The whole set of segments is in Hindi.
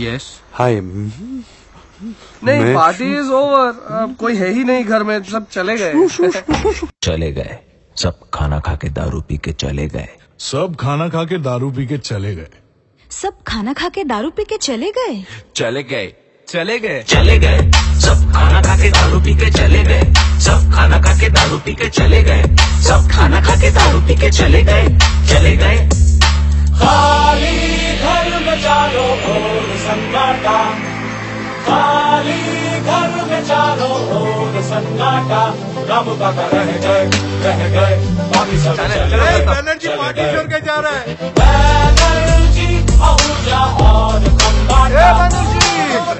यस हाय नहीं पार्टी इज़ ओवर अब कोई है ही नहीं घर में सब चले गए चले गए सब खाना खा के दारू पी के चले गए सब खाना खा के दारू पी के चले गए सब खाना खा के दारू पी के चले गए चले गए चले गए चले गए सब खाना खा के दारू पी के चले गए सब खाना खा के दारू पी के चले गए सब खाना खा के दारू पी के चले गए चले गए सन्नाटा खाली घर में चारों ओर सन्नाटा राम काका रह गए रह गए बाकी सब चले बैनर्जी पार्टी छोड़ के जा रहा है। बैनर्जी आहूजा और खम्बाटा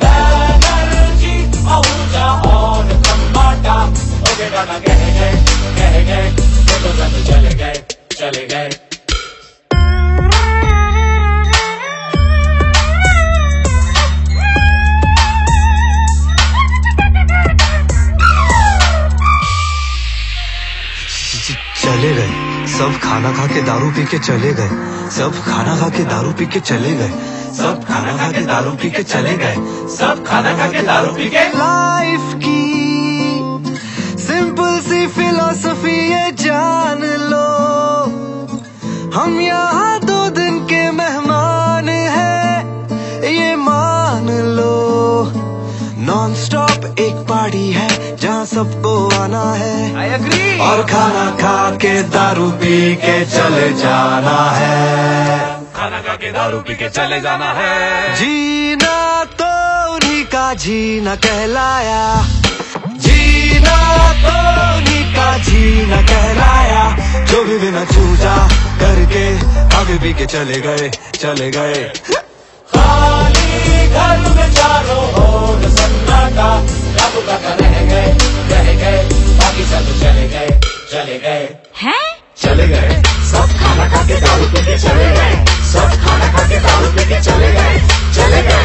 बैनर्जी! आहूजा और खम्बाटा ओके गाना चले गए। सब खाना खा के दारू पी के चले गए। सब खाना खा के दारू पी के चले गए। सब खाना खा के दारू पी के चले गए। सब खाना खा के दारू पी के लाइफ की सिंपल सी फिलोसफी ये जान लो। हम यहाँ दो दिन के मेहमान हैं, ये मान लो। नॉन स्टॉप एक पार्टी है सबको आना है। और खाना खा के दारू पी के चले जाना है। खाना खा के दारू पी के चले जाना है। जीना तो उन्हीं का जीना कहलाया। जीना तो उन्हीं का जीना कहलाया। जो भी बिना चूजा करके आगे पी के चले गए चले गए। खाली घर में चारों दारू पी के चले गए। सब खाना खा के दारू पी के चले गए। चले गए।